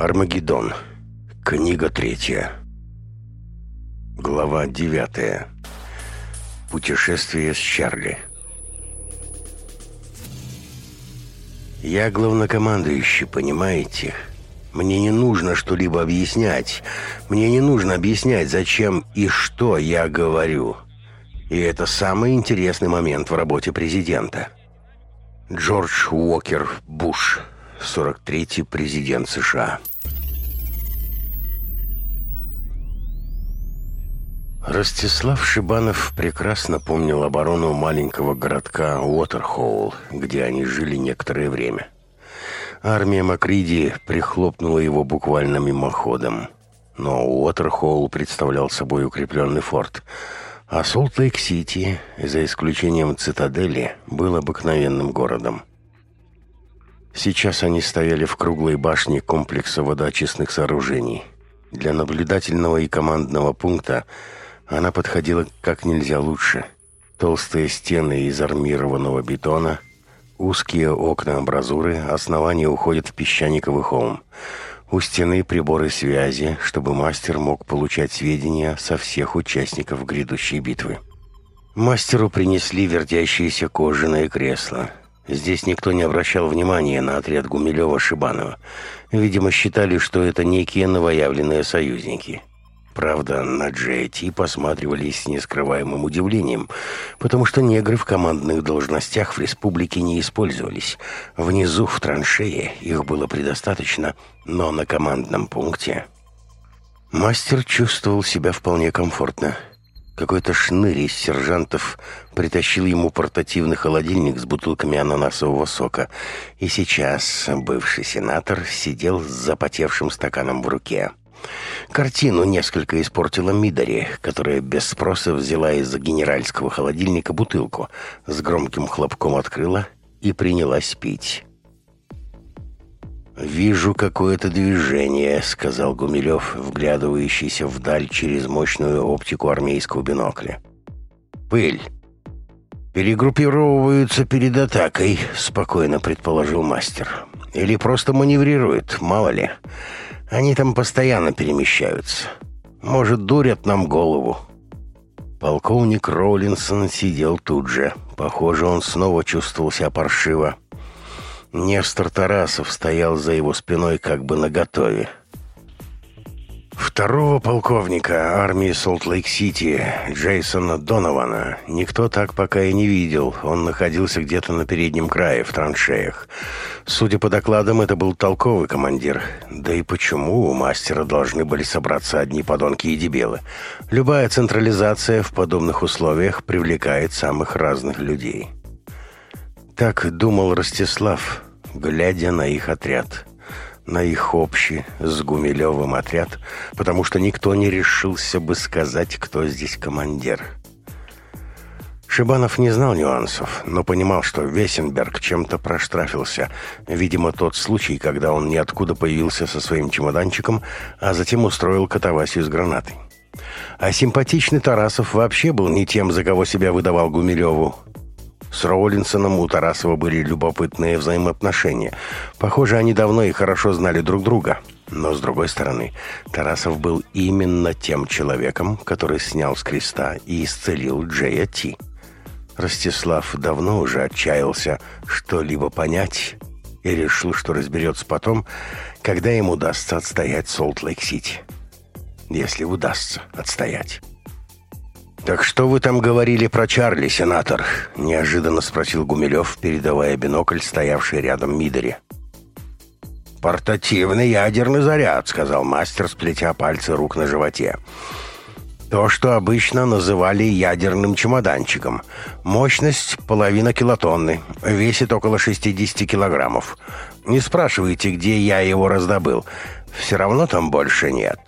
Армагеддон. Книга третья. Глава девятая. Путешествие с Чарли. Я главнокомандующий, понимаете? Мне не нужно что-либо объяснять. Мне не нужно объяснять, зачем и что я говорю. И это самый интересный момент в работе президента. Джордж Уокер Буш. 43-й президент США. Ростислав Шибанов прекрасно помнил оборону маленького городка Уотерхоул, где они жили некоторое время. Армия Макриди прихлопнула его буквально мимоходом. Но Уотерхоул представлял собой укрепленный форт, а Солт-Лейк-Сити, за исключением цитадели, был обыкновенным городом. Сейчас они стояли в круглой башне комплекса водоочистных сооружений. Для наблюдательного и командного пункта она подходила как нельзя лучше. Толстые стены из армированного бетона, узкие окна-образуры, основание уходит в песчаниковый холм. У стены приборы связи, чтобы мастер мог получать сведения со всех участников грядущей битвы. Мастеру принесли вертящиеся кожаные кресла – Здесь никто не обращал внимания на отряд Гумилева-Шибанова. Видимо, считали, что это некие новоявленные союзники. Правда, на Джейти посматривали с нескрываемым удивлением, потому что негры в командных должностях в республике не использовались. Внизу, в траншее, их было предостаточно, но на командном пункте... Мастер чувствовал себя вполне комфортно. Какой-то шнырь из сержантов притащил ему портативный холодильник с бутылками ананасового сока. И сейчас бывший сенатор сидел с запотевшим стаканом в руке. Картину несколько испортила Мидари, которая без спроса взяла из генеральского холодильника бутылку, с громким хлопком открыла и принялась пить. Вижу какое-то движение», — сказал Гумилев, вглядывающийся вдаль через мощную оптику армейского бинокля. «Пыль. Перегруппировываются перед атакой», — спокойно предположил мастер. «Или просто маневрируют, мало ли. Они там постоянно перемещаются. Может, дурят нам голову». Полковник Роллинсон сидел тут же. Похоже, он снова чувствовал себя паршиво. Нестор Тарасов стоял за его спиной как бы наготове. Второго полковника армии Солт-Лейк-Сити, Джейсона Донована, никто так пока и не видел. Он находился где-то на переднем крае, в траншеях. Судя по докладам, это был толковый командир. Да и почему у мастера должны были собраться одни подонки и дебилы? Любая централизация в подобных условиях привлекает самых разных людей. Так думал Ростислав, глядя на их отряд. На их общий с Гумилевым отряд, потому что никто не решился бы сказать, кто здесь командир. Шибанов не знал нюансов, но понимал, что Весенберг чем-то проштрафился. Видимо, тот случай, когда он ниоткуда появился со своим чемоданчиком, а затем устроил катавасию с гранатой. А симпатичный Тарасов вообще был не тем, за кого себя выдавал Гумилеву. С Роулинсоном у Тарасова были любопытные взаимоотношения. Похоже, они давно и хорошо знали друг друга. Но, с другой стороны, Тарасов был именно тем человеком, который снял с креста и исцелил Джея Ти. Ростислав давно уже отчаялся что-либо понять и решил, что разберется потом, когда ему удастся отстоять Солт-Лейк-Сити. Если удастся отстоять. «Так что вы там говорили про Чарли, сенатор?» – неожиданно спросил Гумилев, передавая бинокль, стоявший рядом Мидори. «Портативный ядерный заряд», – сказал мастер, сплетя пальцы рук на животе. «То, что обычно называли ядерным чемоданчиком. Мощность – половина килотонны, весит около 60 килограммов. Не спрашивайте, где я его раздобыл. Все равно там больше нет».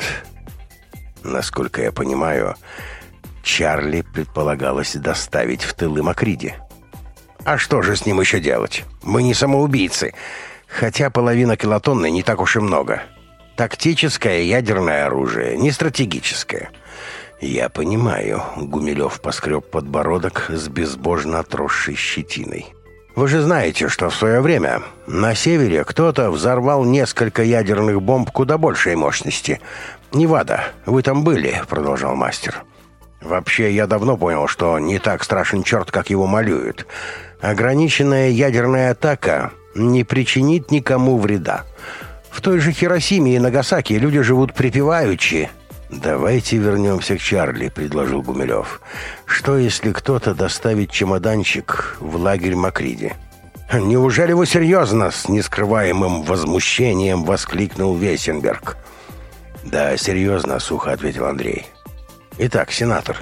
Насколько я понимаю, Чарли предполагалось доставить в тылы Макриди. А что же с ним еще делать? Мы не самоубийцы, хотя половина килотонны не так уж и много. Тактическое ядерное оружие, не стратегическое. Я понимаю, Гумилев поскреб подбородок с безбожно отросшей щетиной. Вы же знаете, что в свое время на севере кто-то взорвал несколько ядерных бомб куда большей мощности. «Невада, вы там были», — продолжал мастер. Вообще, я давно понял, что не так страшен черт, как его малюют. Ограниченная ядерная атака не причинит никому вреда. В той же Хиросиме и Нагасаки люди живут припеваючи. «Давайте вернемся к Чарли», — предложил Гумилев. «Что, если кто-то доставит чемоданчик в лагерь Макриди?» «Неужели вы серьезно?» — с нескрываемым возмущением воскликнул Весенберг. «Да, серьезно», — сухо ответил Андрей. Итак, сенатор.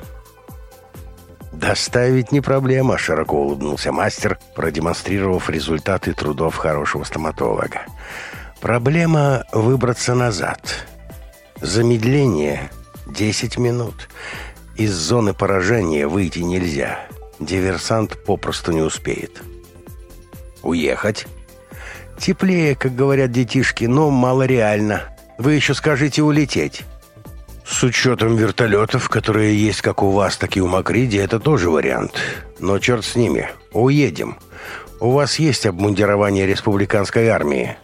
Доставить не проблема, широко улыбнулся мастер, продемонстрировав результаты трудов хорошего стоматолога. Проблема выбраться назад. Замедление 10 минут. Из зоны поражения выйти нельзя. Диверсант попросту не успеет. Уехать? Теплее, как говорят детишки, но мало реально. Вы еще скажите улететь. С учетом вертолетов, которые есть как у вас, так и у Макриди, это тоже вариант. Но черт с ними. Уедем. У вас есть обмундирование республиканской армии.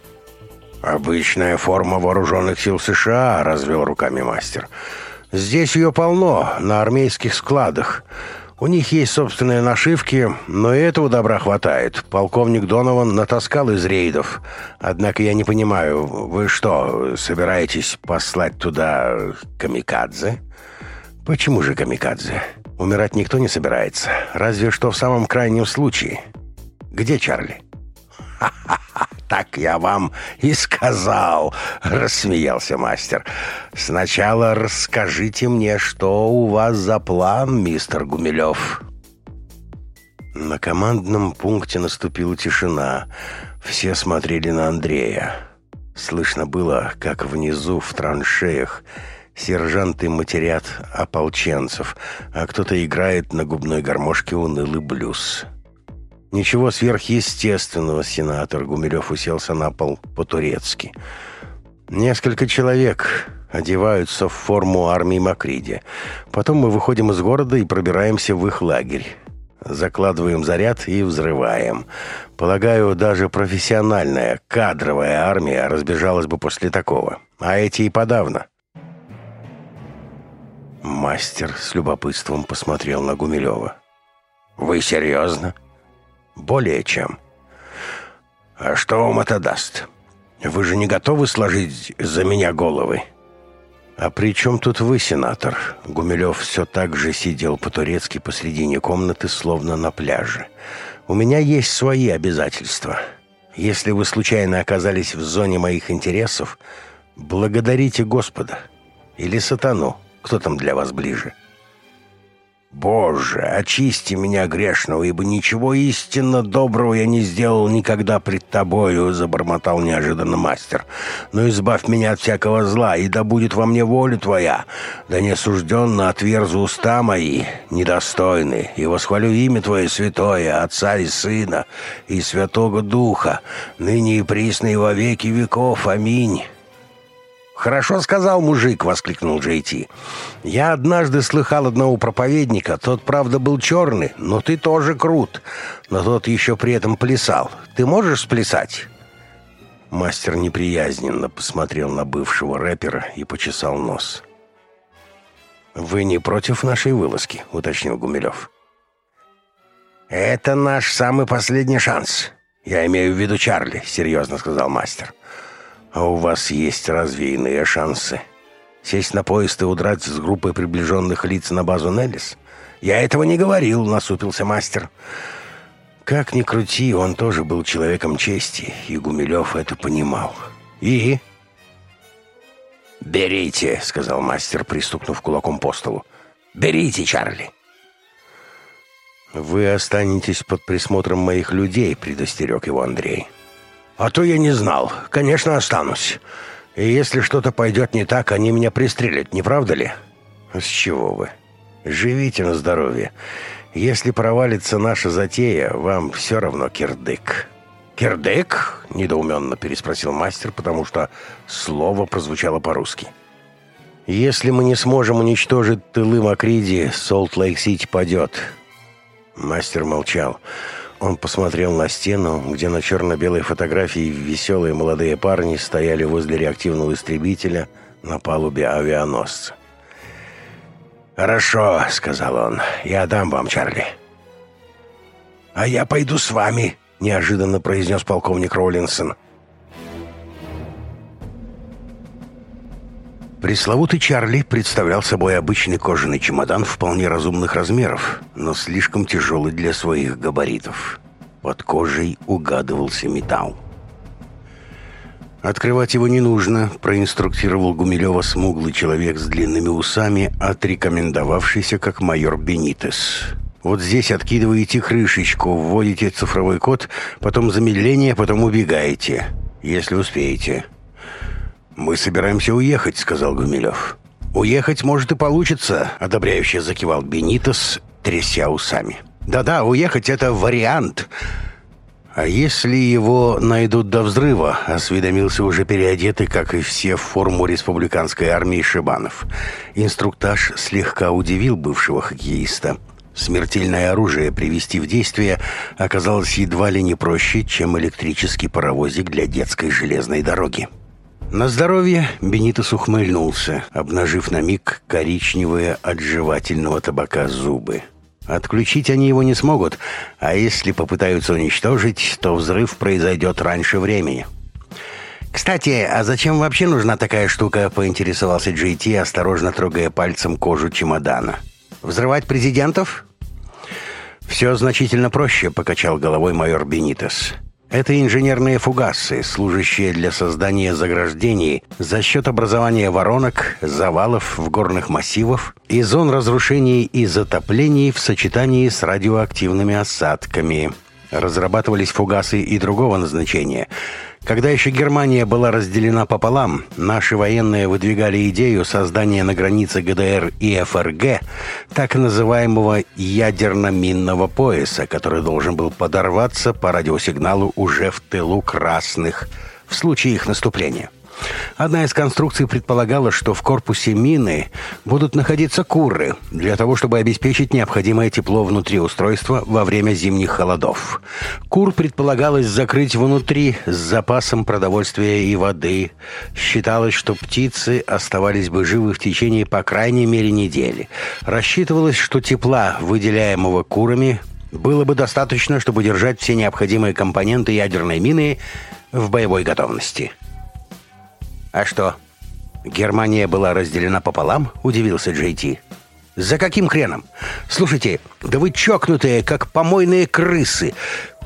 «Обычная форма вооруженных сил США», — развел руками мастер. «Здесь ее полно, на армейских складах. У них есть собственные нашивки, но и этого добра хватает. Полковник Донован натаскал из рейдов. Однако я не понимаю, вы что, собираетесь послать туда камикадзе? Почему же камикадзе? Умирать никто не собирается, разве что в самом крайнем случае. Где Чарли? Ха-ха! Так я вам и сказал, рассмеялся мастер. Сначала расскажите мне, что у вас за план, мистер Гумилев. На командном пункте наступила тишина. Все смотрели на Андрея. Слышно было, как внизу в траншеях сержанты матерят ополченцев, а кто-то играет на губной гармошке унылый блюз. Ничего сверхъестественного сенатор Гумилев уселся на пол по-турецки. Несколько человек одеваются в форму армии Макриди. Потом мы выходим из города и пробираемся в их лагерь. Закладываем заряд и взрываем. Полагаю, даже профессиональная, кадровая армия разбежалась бы после такого. А эти и подавно. Мастер с любопытством посмотрел на Гумилева. «Вы серьезно?» более чем. А что вам это даст? Вы же не готовы сложить за меня головы? А при чем тут вы, сенатор? Гумилев все так же сидел по-турецки посредине комнаты, словно на пляже. У меня есть свои обязательства. Если вы случайно оказались в зоне моих интересов, благодарите Господа. Или сатану, кто там для вас ближе. — Боже, очисти меня грешного, ибо ничего истинно доброго я не сделал никогда пред тобою, — забормотал неожиданно мастер. Но избавь меня от всякого зла, и да будет во мне воля твоя. Да не сужденно отверзу а уста мои, недостойны, и восхвалю имя твое святое, Отца и Сына, и Святого Духа, ныне и присно и во веки веков. Аминь. «Хорошо сказал мужик!» — воскликнул Джейти. «Я однажды слыхал одного проповедника. Тот, правда, был черный, но ты тоже крут. Но тот еще при этом плясал. Ты можешь сплясать?» Мастер неприязненно посмотрел на бывшего рэпера и почесал нос. «Вы не против нашей вылазки?» — уточнил Гумилев. «Это наш самый последний шанс. Я имею в виду Чарли», — серьезно сказал мастер. «Мастер». «А у вас есть разве иные шансы? Сесть на поезд и удрать с группой приближенных лиц на базу Неллис?» «Я этого не говорил», — насупился мастер. Как ни крути, он тоже был человеком чести, и Гумилев это понимал. «И?» «Берите», — сказал мастер, пристукнув кулаком по столу. «Берите, Чарли!» «Вы останетесь под присмотром моих людей», — предостерег его Андрей. А то я не знал. Конечно, останусь. И если что-то пойдет не так, они меня пристрелят, не правда ли? С чего вы? Живите на здоровье. Если провалится наша затея, вам все равно кирдык. «Кирдык?» – недоуменно переспросил мастер, потому что слово прозвучало по-русски. «Если мы не сможем уничтожить тылы Макриди, Солт-Лейк-Сити падет». Мастер молчал. «Мастер» Он посмотрел на стену, где на черно-белой фотографии веселые молодые парни стояли возле реактивного истребителя на палубе авианосца. «Хорошо», — сказал он, — «я дам вам, Чарли». «А я пойду с вами», — неожиданно произнес полковник Роллинсон. Пресловутый Чарли представлял собой обычный кожаный чемодан вполне разумных размеров, но слишком тяжелый для своих габаритов. Под кожей угадывался металл. «Открывать его не нужно», – проинструктировал Гумилева смуглый человек с длинными усами, отрекомендовавшийся как майор Бенитес. «Вот здесь откидываете крышечку, вводите цифровой код, потом замедление, потом убегаете, если успеете». «Мы собираемся уехать», — сказал Гумилев. «Уехать, может, и получится», а — одобряюще закивал Бенитос, тряся усами. «Да-да, уехать — это вариант». «А если его найдут до взрыва?» — осведомился уже переодетый, как и все, в форму республиканской армии Шибанов. Инструктаж слегка удивил бывшего хоккеиста. Смертельное оружие привести в действие оказалось едва ли не проще, чем электрический паровозик для детской железной дороги. На здоровье Бенитос ухмыльнулся, обнажив на миг коричневые от жевательного табака зубы. Отключить они его не смогут, а если попытаются уничтожить, то взрыв произойдет раньше времени. «Кстати, а зачем вообще нужна такая штука?» — поинтересовался Джей GT, осторожно трогая пальцем кожу чемодана. «Взрывать президентов?» «Все значительно проще», — покачал головой майор Бенитос. «Бенитос». Это инженерные фугасы, служащие для создания заграждений за счет образования воронок, завалов в горных массивах и зон разрушений и затоплений в сочетании с радиоактивными осадками. Разрабатывались фугасы и другого назначения – когда еще Германия была разделена пополам, наши военные выдвигали идею создания на границе ГДР и ФРГ так называемого ядерно-минного пояса, который должен был подорваться по радиосигналу уже в тылу красных в случае их наступления. Одна из конструкций предполагала, что в корпусе мины будут находиться куры для того, чтобы обеспечить необходимое тепло внутри устройства во время зимних холодов. Кур предполагалось закрыть внутри с запасом продовольствия и воды. Считалось, что птицы оставались бы живы в течение по крайней мере недели. Рассчитывалось, что тепла, выделяемого курами, было бы достаточно, чтобы держать все необходимые компоненты ядерной мины в боевой готовности. А что, Германия была разделена пополам?» – удивился Джейти. «За каким хреном? Слушайте, да вы чокнутые, как помойные крысы.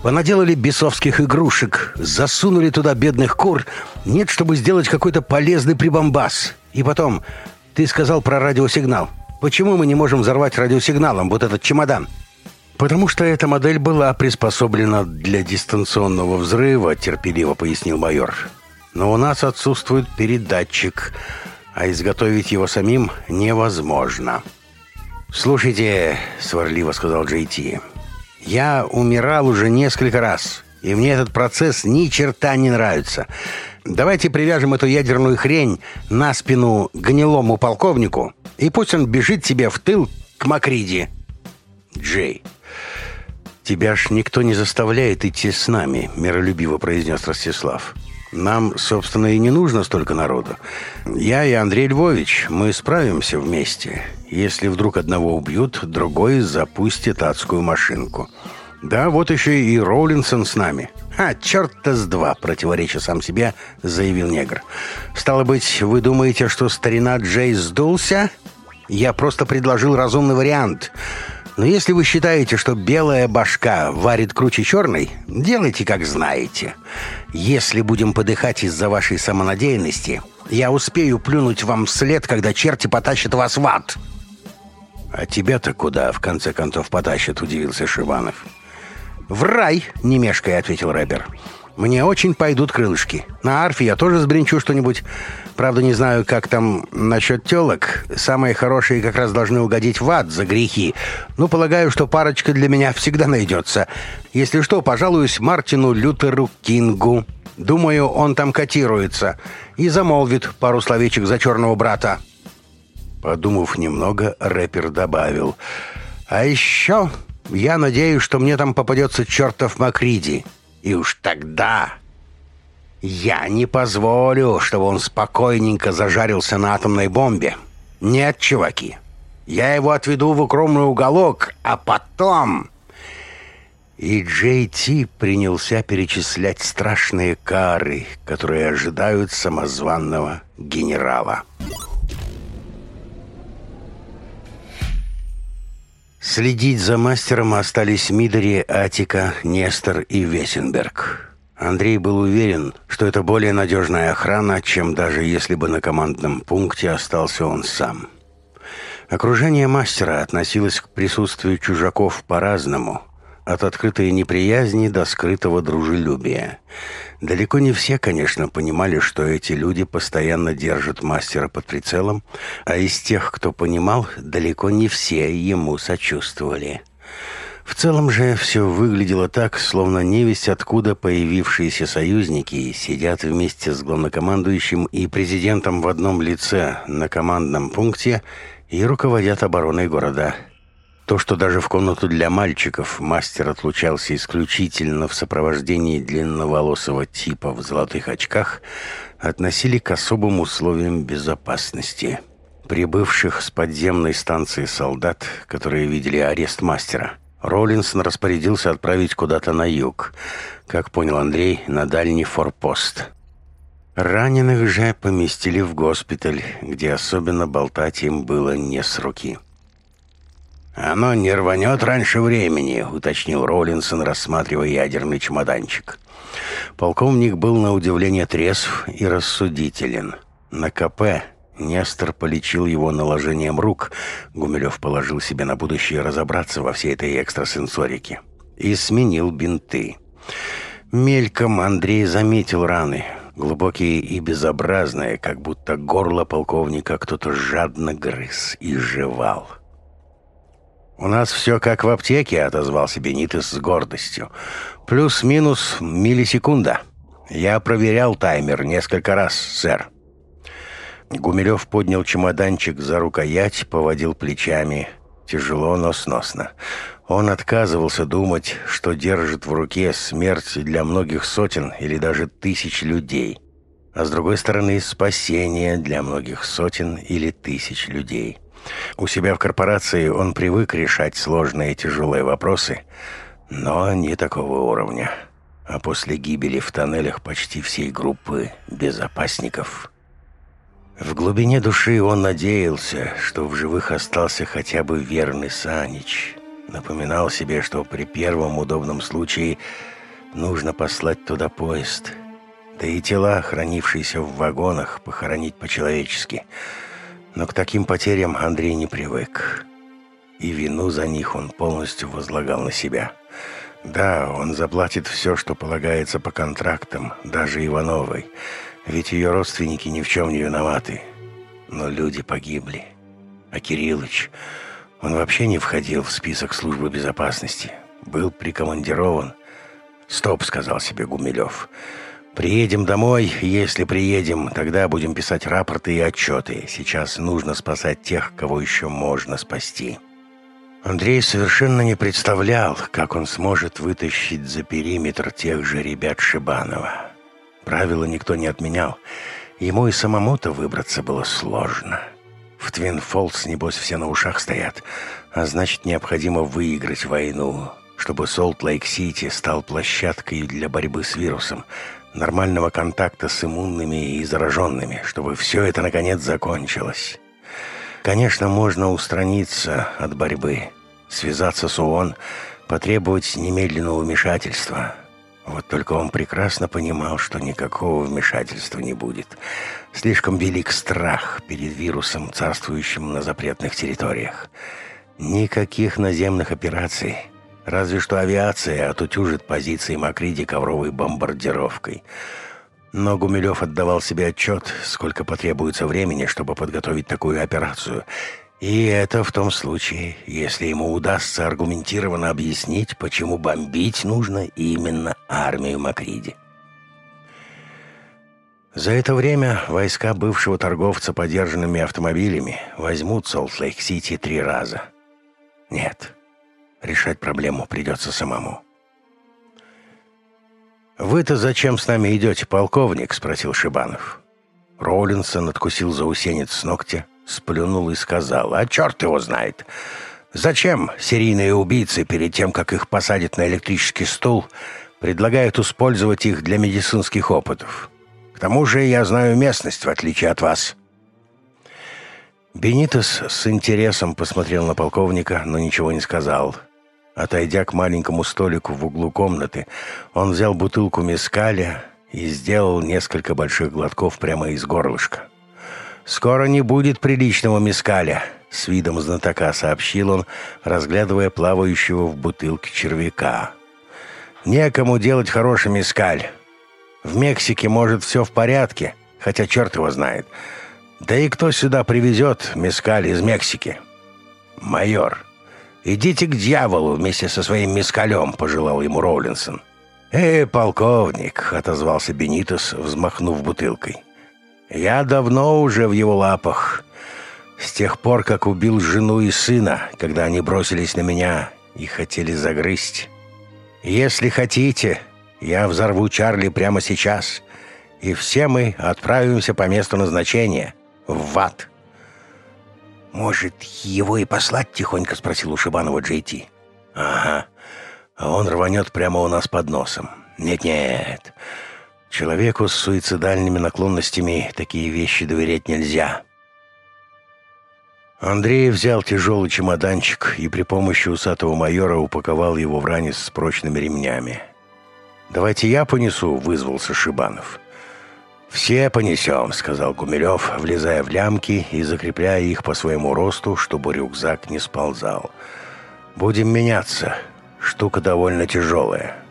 Понаделали бесовских игрушек, засунули туда бедных кур. Нет, чтобы сделать какой-то полезный прибамбас. И потом, ты сказал про радиосигнал. Почему мы не можем взорвать радиосигналом вот этот чемодан?» «Потому что эта модель была приспособлена для дистанционного взрыва», – терпеливо пояснил майор но у нас отсутствует передатчик, а изготовить его самим невозможно. «Слушайте», — сварливо сказал Джей Ти, — «я умирал уже несколько раз, и мне этот процесс ни черта не нравится. Давайте привяжем эту ядерную хрень на спину гнилому полковнику, и пусть он бежит себе в тыл к Макриди». «Джей, тебя ж никто не заставляет идти с нами», — миролюбиво произнес Ростислав. «Ростислав». Нам, собственно, и не нужно столько народа. Я и Андрей Львович, мы справимся вместе. Если вдруг одного убьют, другой запустит адскую машинку. Да, вот еще и Роулинсон с нами. А, черт-то с два, противореча сам себе, заявил негр. Стало быть, вы думаете, что старина Джейс сдулся? Я просто предложил разумный вариант – но если вы считаете, что белая башка варит круче черной, делайте, как знаете. Если будем подыхать из-за вашей самонадеянности, я успею плюнуть вам вслед, когда черти потащат вас в ад. А тебя-то куда, в конце концов, потащат, удивился Шиванов. В рай, не мешкая, ответил рэпер. Мне очень пойдут крылышки. На арфе я тоже сбринчу что-нибудь. Правда, не знаю, как там насчет телок. Самые хорошие как раз должны угодить в ад за грехи. Но полагаю, что парочка для меня всегда найдется. Если что, пожалуюсь Мартину Лютеру Кингу. Думаю, он там котируется. И замолвит пару словечек за черного брата. Подумав немного, рэпер добавил. А еще я надеюсь, что мне там попадется чертов Макриди. И уж тогда я не позволю, чтобы он спокойненько зажарился на атомной бомбе. Нет, чуваки. Я его отведу в укромный уголок, а потом... И Джей Ти принялся перечислять страшные кары, которые ожидают самозванного генерала. Следить за мастером остались Мидори, Атика, Нестор и Весенберг. Андрей был уверен, что это более надежная охрана, чем даже если бы на командном пункте остался он сам. Окружение мастера относилось к присутствию чужаков по-разному, от открытой неприязни до скрытого дружелюбия. Далеко не все, конечно, понимали, что эти люди постоянно держат мастера под прицелом, а из тех, кто понимал, далеко не все ему сочувствовали. В целом же все выглядело так, словно невесть откуда появившиеся союзники сидят вместе с главнокомандующим и президентом в одном лице на командном пункте и руководят обороной города. То, что даже в комнату для мальчиков мастер отлучался исключительно в сопровождении длинноволосого типа в золотых очках, относили к особым условиям безопасности – прибывших с подземной станции солдат, которые видели арест мастера. Роллинсон распорядился отправить куда-то на юг. Как понял Андрей, на дальний форпост. Раненых же поместили в госпиталь, где особенно болтать им было не с руки. «Оно не рванет раньше времени», — уточнил Роллинсон, рассматривая ядерный чемоданчик. Полковник был на удивление трезв и рассудителен. На КП Нестор полечил его наложением рук. Гумилев положил себе на будущее разобраться во всей этой экстрасенсорике. И сменил бинты. Мельком Андрей заметил раны. Глубокие и безобразные, как будто горло полковника кто-то жадно грыз и жевал. «У нас все как в аптеке», — отозвался Бенитес с гордостью. «Плюс-минус миллисекунда. Я проверял таймер несколько раз, сэр». Гумилев поднял чемоданчик за рукоять, поводил плечами. Тяжело, но сносно. Он отказывался думать, что держит в руке смерть для многих сотен или даже тысяч людей. А с другой стороны, спасение для многих сотен или тысяч людей. У себя в корпорации он привык решать сложные тяжелые вопросы, но не такого уровня. А после гибели в тоннелях почти всей группы безопасников в глубине души он надеялся, что в живых остался хотя бы верный Санич. Напоминал себе, что при первом удобном случае нужно послать туда поезд. Да и тела, хранившиеся в вагонах, похоронить по-человечески. Но к таким потерям Андрей не привык. И вину за них он полностью возлагал на себя. Да, он заплатит все, что полагается по контрактам, даже Ивановой. Ведь ее родственники ни в чем не виноваты. Но люди погибли. А Кириллыч, он вообще не входил в список службы безопасности. Был прикомандирован. «Стоп», — сказал себе Гумилев. «Приедем домой, если приедем, тогда будем писать рапорты и отчеты. Сейчас нужно спасать тех, кого еще можно спасти». Андрей совершенно не представлял, как он сможет вытащить за периметр тех же ребят Шибанова. Правила никто не отменял. Ему и самому-то выбраться было сложно. В Твин Фолс, небось, все на ушах стоят. А значит, необходимо выиграть войну, чтобы Солт-Лейк-Сити стал площадкой для борьбы с вирусом, нормального контакта с иммунными и зараженными, чтобы все это, наконец, закончилось. Конечно, можно устраниться от борьбы, связаться с ООН, потребовать немедленного вмешательства, вот только он прекрасно понимал, что никакого вмешательства не будет. Слишком велик страх перед вирусом, царствующим на запретных территориях. Никаких наземных операций. Разве что авиация отутюжит позиции Макриди ковровой бомбардировкой. Но Гумилев отдавал себе отчет, сколько потребуется времени, чтобы подготовить такую операцию, и это в том случае, если ему удастся аргументированно объяснить, почему бомбить нужно именно армию Макриди. За это время войска бывшего торговца подержанными автомобилями возьмут Солт-Лейк-Сити три раза. Нет, решать проблему придется самому. «Вы-то зачем с нами идете, полковник?» — спросил Шибанов. Роллинсон откусил заусенец с ногтя, сплюнул и сказал, «А черт его знает! Зачем серийные убийцы перед тем, как их посадят на электрический стул, предлагают использовать их для медицинских опытов? К тому же я знаю местность, в отличие от вас». Бенитес с интересом посмотрел на полковника, но ничего не сказал. Отойдя к маленькому столику в углу комнаты, он взял бутылку мескаля и сделал несколько больших глотков прямо из горлышка. Скоро не будет приличного мискаля», — с видом знатока сообщил он, разглядывая плавающего в бутылке червяка. «Некому делать хороший мискаль. В Мексике, может, все в порядке, хотя черт его знает. Да и кто сюда привезет мискаль из Мексики?» «Майор, идите к дьяволу вместе со своим мискалем», — пожелал ему Роулинсон. «Эй, полковник!» — отозвался Бенитос, взмахнув бутылкой. Я давно уже в его лапах. С тех пор, как убил жену и сына, когда они бросились на меня и хотели загрызть. Если хотите, я взорву Чарли прямо сейчас, и все мы отправимся по месту назначения, в ад. «Может, его и послать?» — тихонько спросил у Шибанова Джейти. «Ага, он рванет прямо у нас под носом. Нет-нет, Человеку с суицидальными наклонностями такие вещи доверять нельзя. Андрей взял тяжелый чемоданчик и при помощи усатого майора упаковал его в ранец с прочными ремнями. «Давайте я понесу», — вызвался Шибанов. «Все понесем», — сказал Гумилев, влезая в лямки и закрепляя их по своему росту, чтобы рюкзак не сползал. «Будем меняться. Штука довольно тяжелая».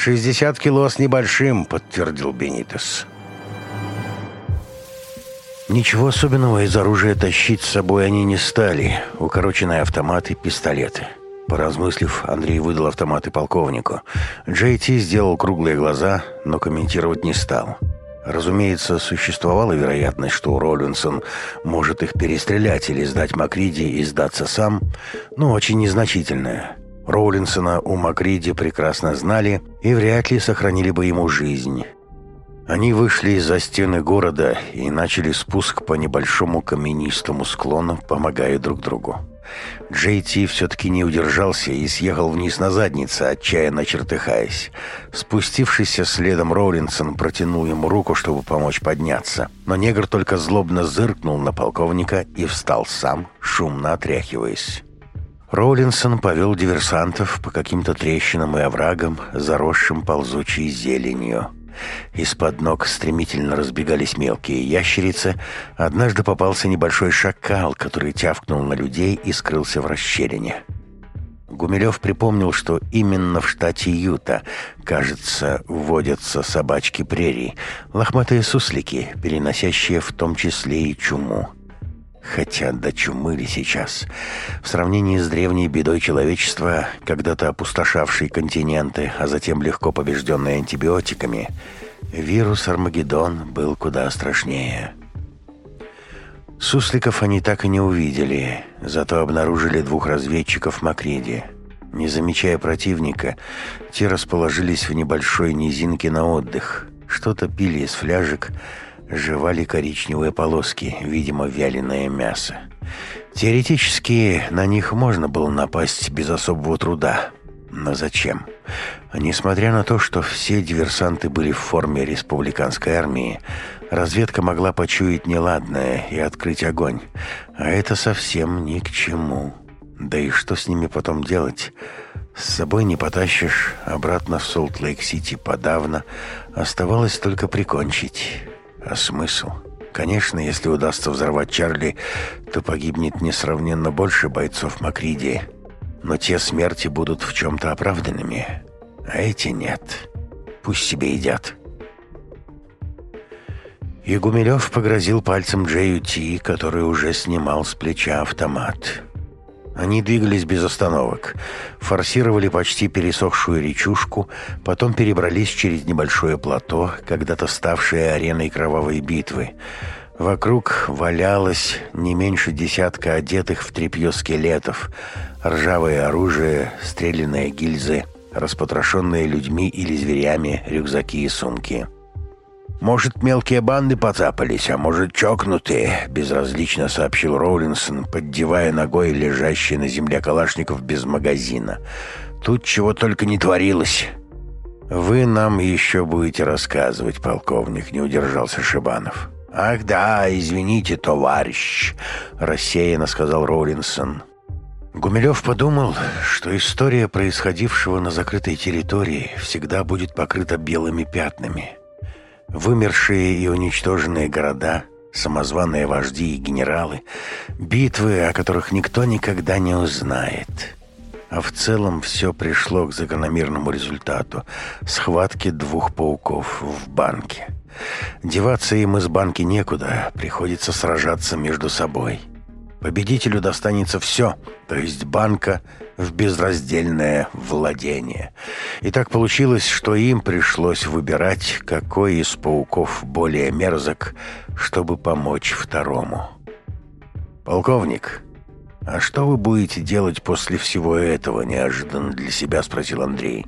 60 кило с небольшим», — подтвердил Бенитес. Ничего особенного из оружия тащить с собой они не стали. Укороченные автоматы, пистолеты. Поразмыслив, Андрей выдал автоматы полковнику. Джей Ти сделал круглые глаза, но комментировать не стал. Разумеется, существовала вероятность, что Роллинсон может их перестрелять или сдать Макриди и сдаться сам, но очень незначительная. Роулинсона у Макриди прекрасно знали и вряд ли сохранили бы ему жизнь. Они вышли из-за стены города и начали спуск по небольшому каменистому склону, помогая друг другу. Джей Ти все-таки не удержался и съехал вниз на заднице, отчаянно чертыхаясь. Спустившийся следом Роулинсон протянул ему руку, чтобы помочь подняться. Но негр только злобно зыркнул на полковника и встал сам, шумно отряхиваясь. Роллинсон повел диверсантов по каким-то трещинам и оврагам, заросшим ползучей зеленью. Из-под ног стремительно разбегались мелкие ящерицы. Однажды попался небольшой шакал, который тявкнул на людей и скрылся в расщелине. Гумилев припомнил, что именно в штате Юта, кажется, вводятся собачки прерий, лохматые суслики, переносящие в том числе и чуму. Хотя до чумы ли сейчас. В сравнении с древней бедой человечества, когда-то опустошавшей континенты, а затем легко побежденные антибиотиками, вирус Армагеддон был куда страшнее. Сусликов они так и не увидели, зато обнаружили двух разведчиков Макриди. Не замечая противника, те расположились в небольшой низинке на отдых, что-то пили из фляжек, жевали коричневые полоски, видимо, вяленое мясо. Теоретически, на них можно было напасть без особого труда. Но зачем? Несмотря на то, что все диверсанты были в форме республиканской армии, разведка могла почуять неладное и открыть огонь. А это совсем ни к чему. Да и что с ними потом делать? С собой не потащишь, обратно в Солт-Лейк-Сити подавно. Оставалось только прикончить. А смысл? Конечно, если удастся взорвать Чарли, то погибнет несравненно больше бойцов Макриди. Но те смерти будут в чем-то оправданными, а эти нет. Пусть себе едят. И Гумилев погрозил пальцем Джею Ти, который уже снимал с плеча автомат. Они двигались без остановок, форсировали почти пересохшую речушку, потом перебрались через небольшое плато, когда-то ставшее ареной кровавой битвы. Вокруг валялось не меньше десятка одетых в тряпье скелетов, ржавое оружие, стрелянные гильзы, распотрошенные людьми или зверями рюкзаки и сумки. Может, мелкие банды поцапались, а может, чокнутые?» Безразлично сообщил Роулинсон, поддевая ногой лежащий на земле калашников без магазина. «Тут чего только не творилось!» «Вы нам еще будете рассказывать, полковник», — не удержался Шибанов. «Ах да, извините, товарищ», — рассеянно сказал Роулинсон. Гумилев подумал, что история происходившего на закрытой территории всегда будет покрыта белыми пятнами — Вымершие и уничтоженные города, самозваные вожди и генералы, битвы, о которых никто никогда не узнает. А в целом все пришло к закономерному результату – схватки двух пауков в банке. Деваться им из банки некуда, приходится сражаться между собой – Победителю достанется все, то есть банка в безраздельное владение. И так получилось, что им пришлось выбирать, какой из пауков более мерзок, чтобы помочь второму. «Полковник, а что вы будете делать после всего этого?» – неожиданно для себя спросил Андрей.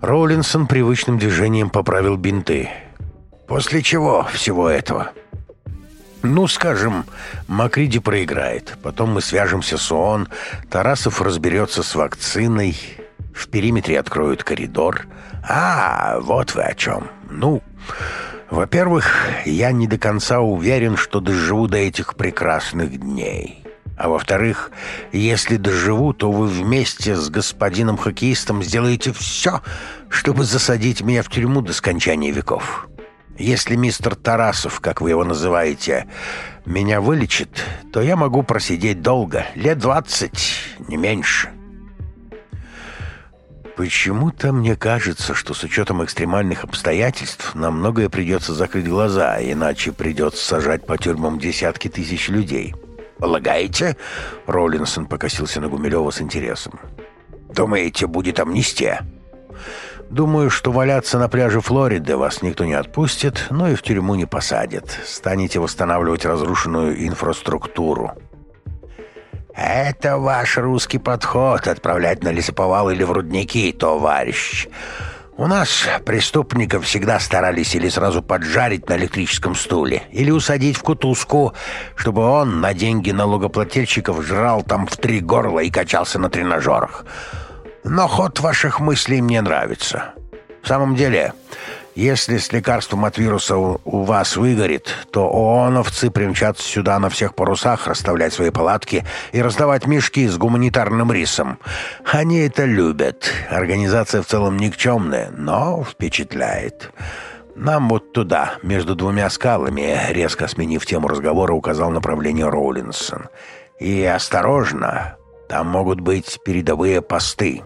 Роулинсон привычным движением поправил бинты. «После чего всего этого?» Ну, скажем, Макриди проиграет, потом мы свяжемся с ООН, Тарасов разберется с вакциной, в периметре откроют коридор. А, вот вы о чем. Ну, во-первых, я не до конца уверен, что доживу до этих прекрасных дней. А во-вторых, если доживу, то вы вместе с господином хоккеистом сделаете все, чтобы засадить меня в тюрьму до скончания веков. Если мистер Тарасов, как вы его называете, меня вылечит, то я могу просидеть долго, лет двадцать, не меньше. Почему-то мне кажется, что с учетом экстремальных обстоятельств нам многое придется закрыть глаза, иначе придется сажать по тюрьмам десятки тысяч людей. Полагаете? Роллинсон покосился на Гумилева с интересом. Думаете, будет амнистия? Думаю, что валяться на пляже Флориды вас никто не отпустит, но и в тюрьму не посадит. Станете восстанавливать разрушенную инфраструктуру. Это ваш русский подход — отправлять на лесоповал или в рудники, товарищ. У нас преступников всегда старались или сразу поджарить на электрическом стуле, или усадить в кутузку, чтобы он на деньги налогоплательщиков жрал там в три горла и качался на тренажерах. Но ход ваших мыслей мне нравится. В самом деле, если с лекарством от вируса у вас выгорит, то ООНовцы примчатся сюда на всех парусах, расставлять свои палатки и раздавать мешки с гуманитарным рисом. Они это любят. Организация в целом никчемная, но впечатляет. Нам вот туда, между двумя скалами, резко сменив тему разговора, указал направление Роулинсон. И осторожно, там могут быть передовые посты.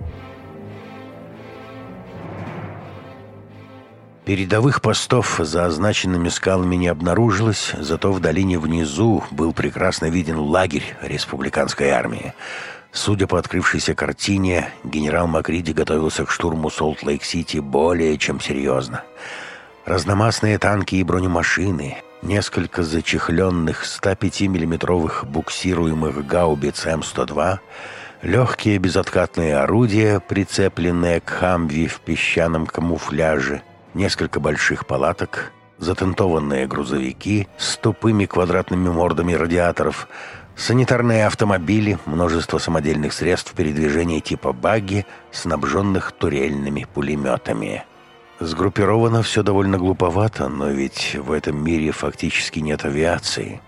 Передовых постов за означенными скалами не обнаружилось, зато в долине внизу был прекрасно виден лагерь республиканской армии. Судя по открывшейся картине, генерал Макриди готовился к штурму Солт-Лейк-Сити более чем серьезно. Разномастные танки и бронемашины, Несколько зачехленных 105-миллиметровых буксируемых гаубиц М-102, легкие безоткатные орудия, прицепленные к хамви в песчаном камуфляже, несколько больших палаток, затентованные грузовики с тупыми квадратными мордами радиаторов, санитарные автомобили, множество самодельных средств передвижения типа багги, снабженных турельными пулеметами. Сгруппировано все довольно глуповато, но ведь в этом мире фактически нет авиации.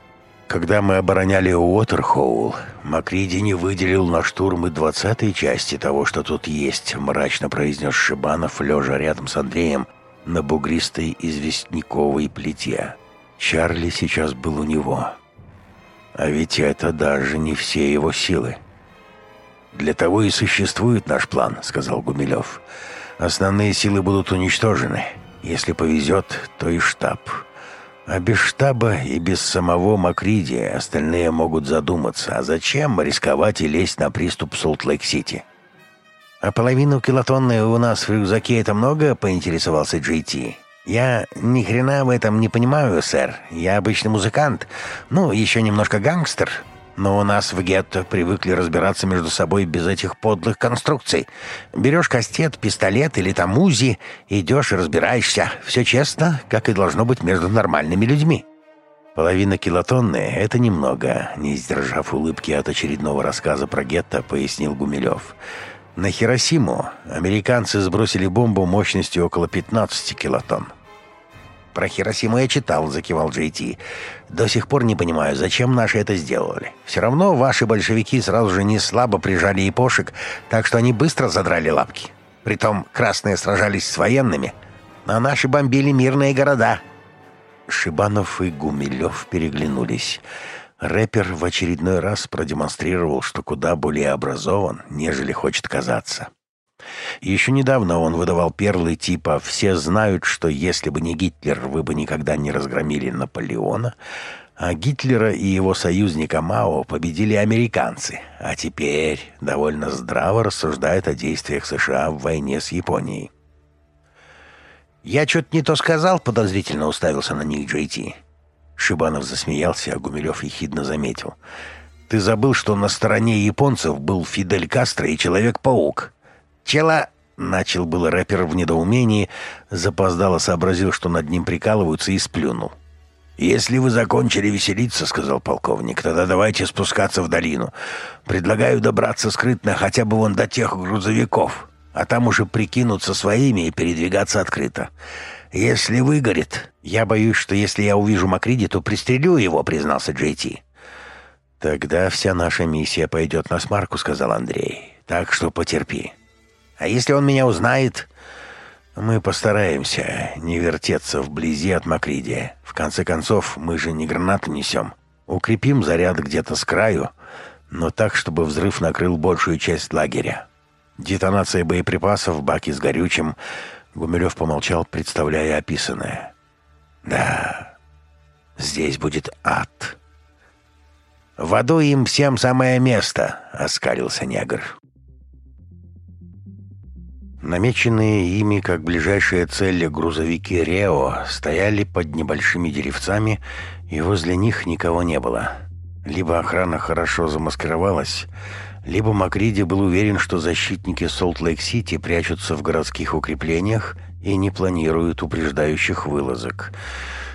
Когда мы обороняли Уотерхоул, Макриди не выделил на штурм и двадцатой части того, что тут есть, мрачно произнес Шибанов, лежа рядом с Андреем на бугристой известняковой плите. Чарли сейчас был у него. А ведь это даже не все его силы. «Для того и существует наш план», — сказал Гумилев. «Гумилев». Основные силы будут уничтожены. Если повезет, то и штаб. А без штаба и без самого Макридия остальные могут задуматься, а зачем рисковать и лезть на приступ Солт-Лейк-Сити? «А половину килотонны у нас в рюкзаке это много?» — поинтересовался Джей Ти. «Я ни хрена в этом не понимаю, сэр. Я обычный музыкант. Ну, еще немножко гангстер. Но у нас в гетто привыкли разбираться между собой без этих подлых конструкций. Берешь кастет, пистолет или там УЗИ, идешь и разбираешься. Все честно, как и должно быть между нормальными людьми. Половина килотонны — это немного, не сдержав улыбки от очередного рассказа про гетто, пояснил Гумилев. На Хиросиму американцы сбросили бомбу мощностью около 15 килотонн. Про Хиросиму я читал, закивал JT. До сих пор не понимаю, зачем наши это сделали. Все равно ваши большевики сразу же не слабо прижали япошек, так что они быстро задрали лапки. Притом красные сражались с военными, а наши бомбили мирные города. Шибанов и Гумилев переглянулись. Рэпер в очередной раз продемонстрировал, что куда более образован, нежели хочет казаться. Еще недавно он выдавал перлы типа «Все знают, что если бы не Гитлер, вы бы никогда не разгромили Наполеона», а Гитлера и его союзника Мао победили американцы, а теперь довольно здраво рассуждает о действиях США в войне с Японией. «Я что-то не то сказал», — подозрительно уставился на них Джей Ти. Шибанов засмеялся, а Гумилев ехидно заметил. «Ты забыл, что на стороне японцев был Фидель Кастро и Человек-паук тела Начал был рэпер в недоумении, запоздало сообразил, что над ним прикалываются, и сплюнул. «Если вы закончили веселиться, — сказал полковник, — тогда давайте спускаться в долину. Предлагаю добраться скрытно хотя бы вон до тех грузовиков, а там уже прикинуться своими и передвигаться открыто. Если выгорит... Я боюсь, что если я увижу Макриди, то пристрелю его, — признался Джей Ти. «Тогда вся наша миссия пойдет на смарку, — сказал Андрей, — так что потерпи». А если он меня узнает, мы постараемся не вертеться вблизи от Макридия. В конце концов, мы же не гранаты несем. Укрепим заряд где-то с краю, но так, чтобы взрыв накрыл большую часть лагеря. Детонация боеприпасов, баки с горючим. Гумилев помолчал, представляя описанное. Да, здесь будет ад. «Водой им всем самое место», — оскалился негр. Намеченные ими как ближайшие цели грузовики Рео стояли под небольшими деревцами, и возле них никого не было. Либо охрана хорошо замаскировалась, либо Макриди был уверен, что защитники Солт-Лейк-Сити прячутся в городских укреплениях и не планируют упреждающих вылазок.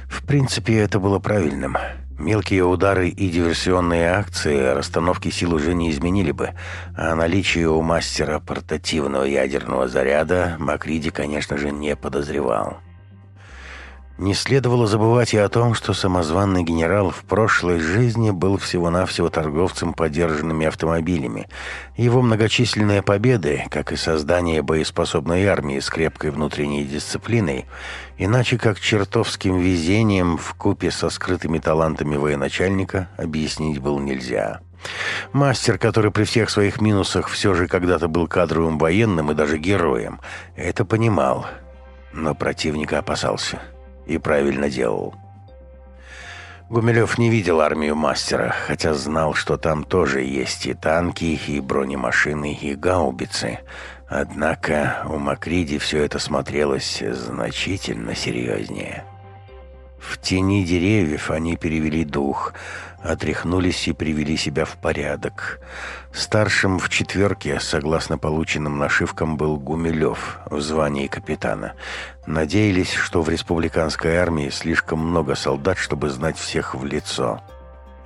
В принципе, это было правильным. Мелкие удары и диверсионные акции расстановки сил уже не изменили бы, а наличие у мастера портативного ядерного заряда Макриди, конечно же, не подозревал. Не следовало забывать и о том, что самозванный генерал в прошлой жизни был всего-навсего торговцем подержанными автомобилями. Его многочисленные победы, как и создание боеспособной армии с крепкой внутренней дисциплиной, иначе как чертовским везением в купе со скрытыми талантами военачальника объяснить было нельзя. Мастер, который при всех своих минусах все же когда-то был кадровым военным и даже героем, это понимал, но противника опасался и правильно делал. Гумилев не видел армию мастера, хотя знал, что там тоже есть и танки, и бронемашины, и гаубицы. Однако у Макриди все это смотрелось значительно серьезнее. В тени деревьев они перевели дух – отряхнулись и привели себя в порядок. Старшим в четверке, согласно полученным нашивкам, был Гумилев в звании капитана. Надеялись, что в республиканской армии слишком много солдат, чтобы знать всех в лицо.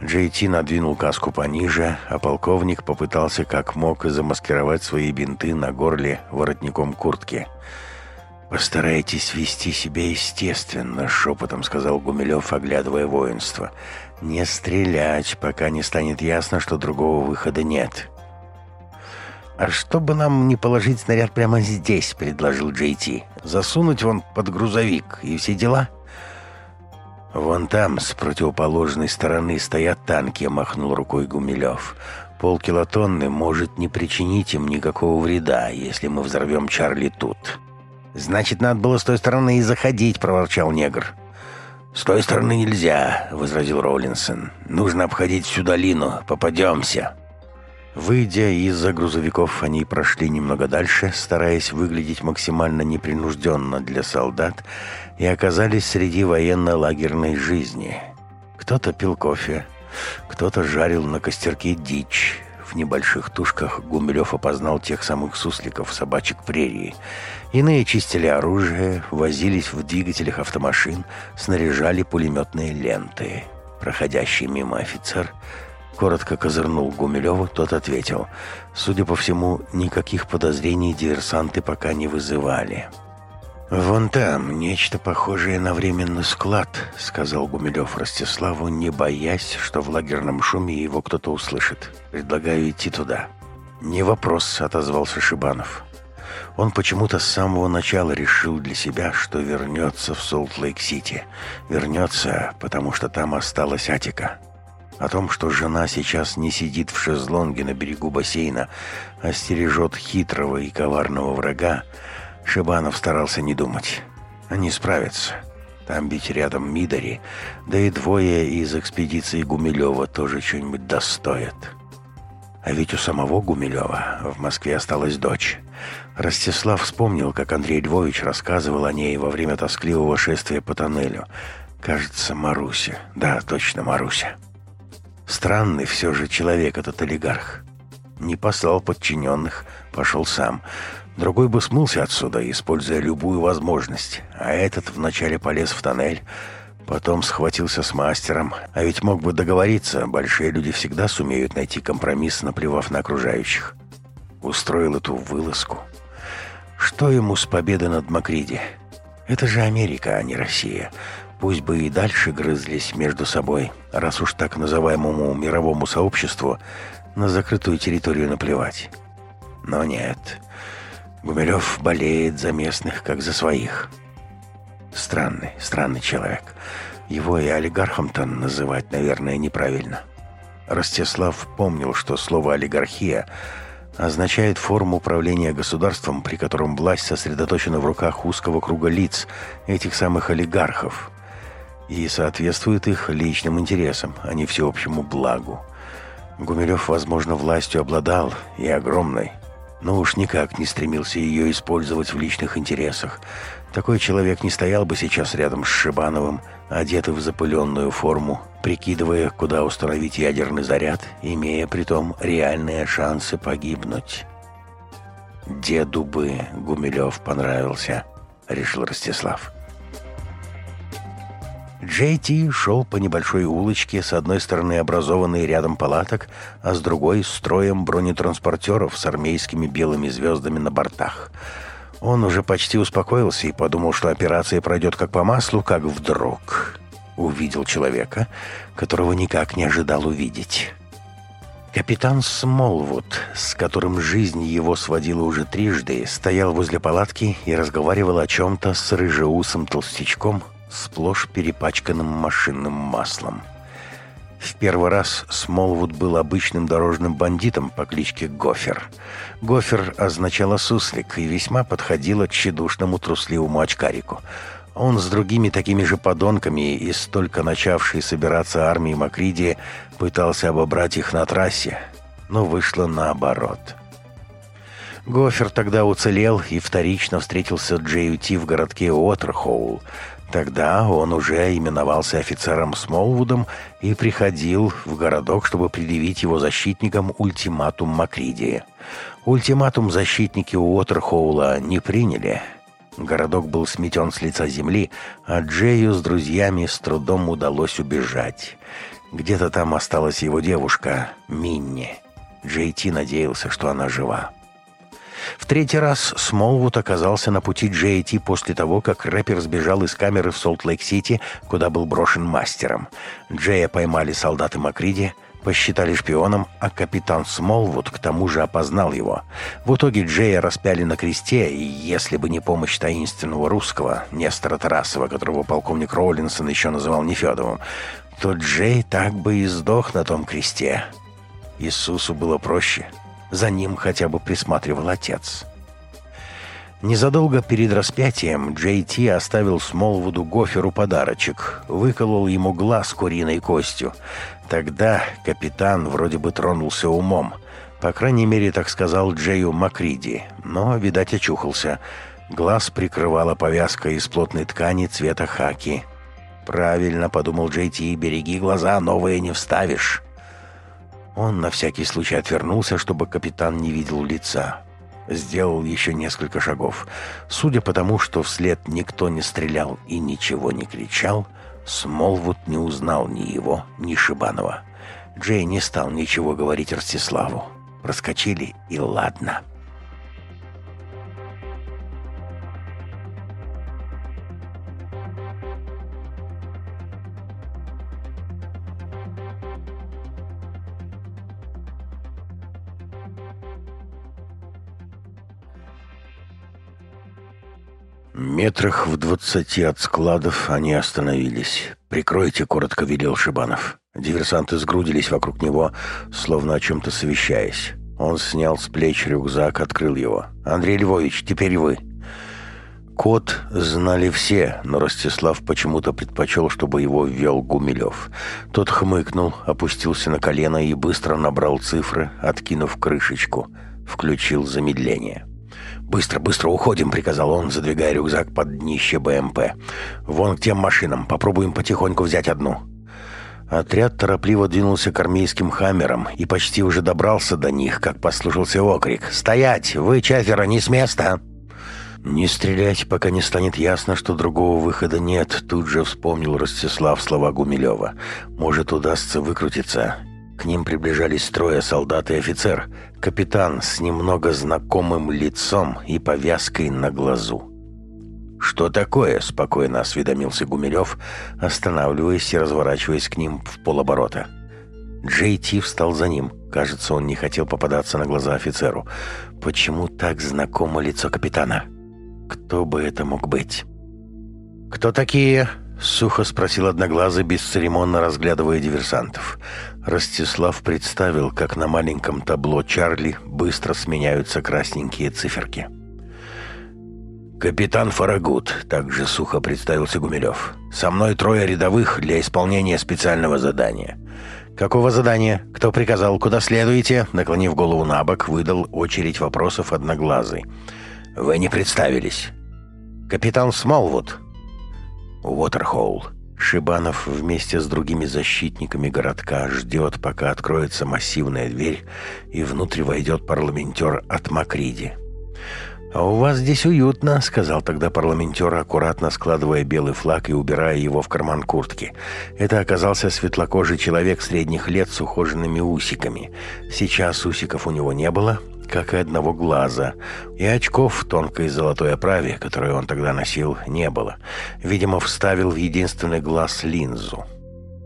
Джейти надвинул каску пониже, а полковник попытался как мог замаскировать свои бинты на горле воротником куртки. «Постарайтесь вести себя естественно», — шепотом сказал Гумилев, оглядывая воинство. «Постарайтесь не стрелять, пока не станет ясно, что другого выхода нет. «А что бы нам не положить снаряд прямо здесь?» — предложил Джейти, «Засунуть вон под грузовик и все дела?» «Вон там, с противоположной стороны, стоят танки», — махнул рукой Гумилев. «Полкилотонны может не причинить им никакого вреда, если мы взорвем Чарли тут». «Значит, надо было с той стороны и заходить», — проворчал негр. С той стороны нельзя, возразил Роллинсон. Нужно обходить всю долину, попадемся. Выйдя из-за грузовиков, они прошли немного дальше, стараясь выглядеть максимально непринужденно для солдат, и оказались среди военно-лагерной жизни. Кто-то пил кофе, кто-то жарил на костерке дичь. В небольших тушках Гумилев опознал тех самых сусликов, собачек прерии. Иные чистили оружие, возились в двигателях автомашин, снаряжали пулеметные ленты. Проходящий мимо офицер коротко козырнул Гумилеву, тот ответил. Судя по всему, никаких подозрений диверсанты пока не вызывали. «Вон там, нечто похожее на временный склад», — сказал Гумилев Ростиславу, не боясь, что в лагерном шуме его кто-то услышит. «Предлагаю идти туда». «Не вопрос», — отозвался Шибанов. Он почему-то с самого начала решил для себя, что вернется в Солт-Лейк-Сити. Вернется, потому что там осталась Атика. О том, что жена сейчас не сидит в шезлонге на берегу бассейна, а стережет хитрого и коварного врага, Шибанов старался не думать. Они справятся. Там ведь рядом Мидари, да и двое из экспедиции Гумилева тоже что-нибудь достоят. А ведь у самого Гумилева в Москве осталась дочь. Ростислав вспомнил, как Андрей Львович рассказывал о ней во время тоскливого шествия по тоннелю. Кажется, Маруся. Да, точно, Маруся. Странный все же человек этот олигарх. Не послал подчиненных, пошел сам. Другой бы смылся отсюда, используя любую возможность. А этот вначале полез в тоннель, потом схватился с мастером. А ведь мог бы договориться, большие люди всегда сумеют найти компромисс, наплевав на окружающих. Устроил эту вылазку что ему с победы над Макриди? Это же Америка, а не Россия. Пусть бы и дальше грызлись между собой, раз уж так называемому мировому сообществу на закрытую территорию наплевать. Но нет. Гумилев болеет за местных, как за своих. Странный, странный человек. Его и олигархом-то называть, наверное, неправильно. Ростислав помнил, что слово «олигархия» означает форму управления государством, при котором власть сосредоточена в руках узкого круга лиц, этих самых олигархов, и соответствует их личным интересам, а не всеобщему благу. Гумилев, возможно, властью обладал, и огромной, но уж никак не стремился ее использовать в личных интересах. Такой человек не стоял бы сейчас рядом с Шибановым, одеты в запыленную форму, прикидывая, куда установить ядерный заряд, имея при том реальные шансы погибнуть. «Деду бы Гумилев понравился», — решил Ростислав. Джейти шел по небольшой улочке, с одной стороны образованной рядом палаток, а с другой — строем бронетранспортеров с армейскими белыми звездами на бортах — он уже почти успокоился и подумал, что операция пройдет как по маслу, как вдруг увидел человека, которого никак не ожидал увидеть. Капитан Смолвуд, с которым жизнь его сводила уже трижды, стоял возле палатки и разговаривал о чем-то с рыжеусым толстячком, сплошь перепачканным машинным маслом. — в первый раз Смолвуд был обычным дорожным бандитом по кличке Гофер. Гофер означало «суслик» и весьма подходило к тщедушному трусливому очкарику. Он с другими такими же подонками из только начавшей собираться армии Макриди пытался обобрать их на трассе, но вышло наоборот. Гофер тогда уцелел и вторично встретился Джею Ти в городке Уотерхоул – Тогда он уже именовался офицером Смолвудом и приходил в городок, чтобы предъявить его защитникам ультиматум Макридии. Ультиматум защитники Уотерхоула не приняли. Городок был сметен с лица земли, а Джею с друзьями с трудом удалось убежать. Где-то там осталась его девушка, Минни. Джейти надеялся, что она жива. В третий раз Смолвуд оказался на пути JT после того, как рэпер сбежал из камеры в Солт-Лейк-Сити, куда был брошен мастером. Джея поймали солдаты Макриди, посчитали шпионом, а капитан Смолвуд к тому же опознал его. В итоге Джея распяли на кресте, и если бы не помощь таинственного русского, Нестора Тарасова, которого полковник Роулинсон еще называл Нефедовым, то Джей так бы и сдох на том кресте. Иисусу было проще — за ним хотя бы присматривал отец. Незадолго перед распятием Джей Ти оставил Смолвуду Гоферу подарочек, выколол ему глаз куриной костью. Тогда капитан вроде бы тронулся умом. По крайней мере, так сказал Джею Макриди, но, видать, очухался. Глаз прикрывала повязка из плотной ткани цвета хаки. «Правильно», — подумал Джей Ти, — «береги глаза, новые не вставишь». Он на всякий случай отвернулся, чтобы капитан не видел лица. Сделал еще несколько шагов. Судя по тому, что вслед никто не стрелял и ничего не кричал, Смолвуд не узнал ни его, ни Шибанова. Джей не стал ничего говорить Ростиславу. Проскочили и ладно. — Метрах в двадцати от складов они остановились. «Прикройте», — коротко велел Шибанов. Диверсанты сгрудились вокруг него, словно о чем-то совещаясь. Он снял с плеч рюкзак, открыл его. «Андрей Львович, теперь вы». Код знали все, но Ростислав почему-то предпочел, чтобы его ввел Гумилев. Тот хмыкнул, опустился на колено и быстро набрал цифры, откинув крышечку. Включил замедление. «Быстро, быстро уходим», — приказал он, задвигая рюкзак под днище БМП. «Вон к тем машинам. Попробуем потихоньку взять одну». Отряд торопливо двинулся к армейским хаммерам и почти уже добрался до них, как послушался окрик. «Стоять! Вы четверо, не с места!» «Не стрелять, пока не станет ясно, что другого выхода нет», — тут же вспомнил Ростислав слова Гумилева. «Может, удастся выкрутиться. К ним приближались трое солдат и офицер. Капитан с немного знакомым лицом и повязкой на глазу. «Что такое?» – спокойно осведомился Гумилев, останавливаясь и разворачиваясь к ним в полоборота. Джей Ти встал за ним. Кажется, он не хотел попадаться на глаза офицеру. «Почему так знакомо лицо капитана?» «Кто бы это мог быть?» «Кто такие?» Сухо спросил одноглазый, бесцеремонно разглядывая диверсантов. Ростислав представил, как на маленьком табло Чарли быстро сменяются красненькие циферки. «Капитан Фарагут», — также сухо представился Гумилев. «Со мной трое рядовых для исполнения специального задания». «Какого задания? Кто приказал? Куда следуете?» Наклонив голову на бок, выдал очередь вопросов одноглазый. «Вы не представились». «Капитан Смолвуд», Уотерхолл. Шибанов вместе с другими защитниками городка ждет, пока откроется массивная дверь, и внутрь войдет парламентер от Макриди. «А у вас здесь уютно», — сказал тогда парламентер, аккуратно складывая белый флаг и убирая его в карман куртки. Это оказался светлокожий человек средних лет с ухоженными усиками. Сейчас усиков у него не было, как и одного глаза, и очков в тонкой золотой оправе, которую он тогда носил, не было. Видимо, вставил в единственный глаз линзу.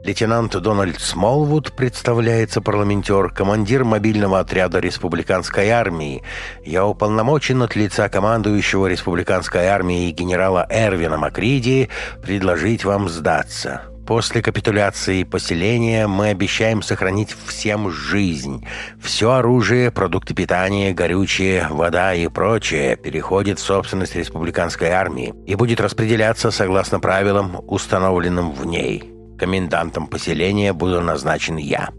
Лейтенант Дональд Смолвуд представляется парламентер, командир мобильного отряда республиканской армии. Я уполномочен от лица командующего республиканской армией генерала Эрвина Макриди предложить вам сдаться. После капитуляции поселения мы обещаем сохранить всем жизнь. Все оружие, продукты питания, горючее, вода и прочее переходит в собственность республиканской армии и будет распределяться согласно правилам, установленным в ней. Комендантом поселения буду назначен я.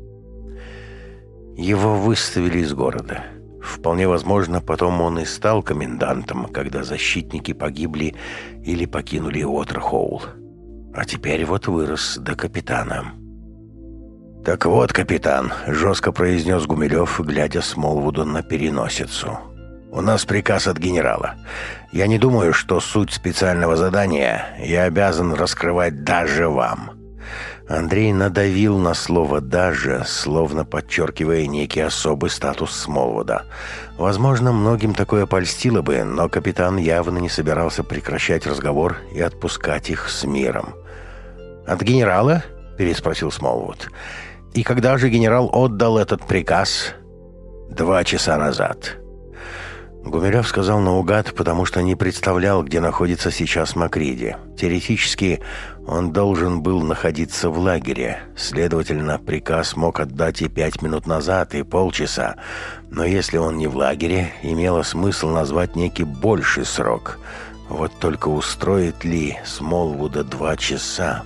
Его выставили из города. Вполне возможно, потом он и стал комендантом, когда защитники погибли или покинули Уотерхоул. Хоул. А теперь вот вырос до капитана». «Так вот, капитан», — жестко произнес Гумилев, глядя Смолвуду на переносицу. «У нас приказ от генерала. Я не думаю, что суть специального задания я обязан раскрывать даже вам». Андрей надавил на слово «даже», словно подчеркивая некий особый статус Смолвуда. Возможно, многим такое польстило бы, но капитан явно не собирался прекращать разговор и отпускать их с миром. «От генерала?» – переспросил Смолвуд. «И когда же генерал отдал этот приказ?» «Два часа назад». Гумилев сказал наугад, потому что не представлял, где находится сейчас Макриди. Теоретически он должен был находиться в лагере. Следовательно, приказ мог отдать и пять минут назад, и полчаса. Но если он не в лагере, имело смысл назвать некий больший срок. Вот только устроит ли Смолвуда два часа?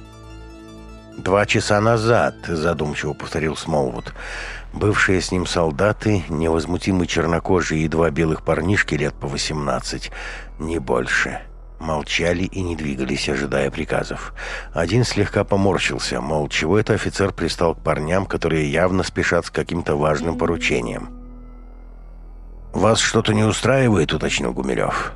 Два часа назад, задумчиво повторил Смолвуд. Бывшие с ним солдаты, невозмутимый чернокожий и два белых парнишки лет по 18, не больше. Молчали и не двигались, ожидая приказов. Один слегка поморщился, мол, чего это офицер пристал к парням, которые явно спешат с каким-то важным поручением. «Вас что-то не устраивает?» — уточнил Гумилев.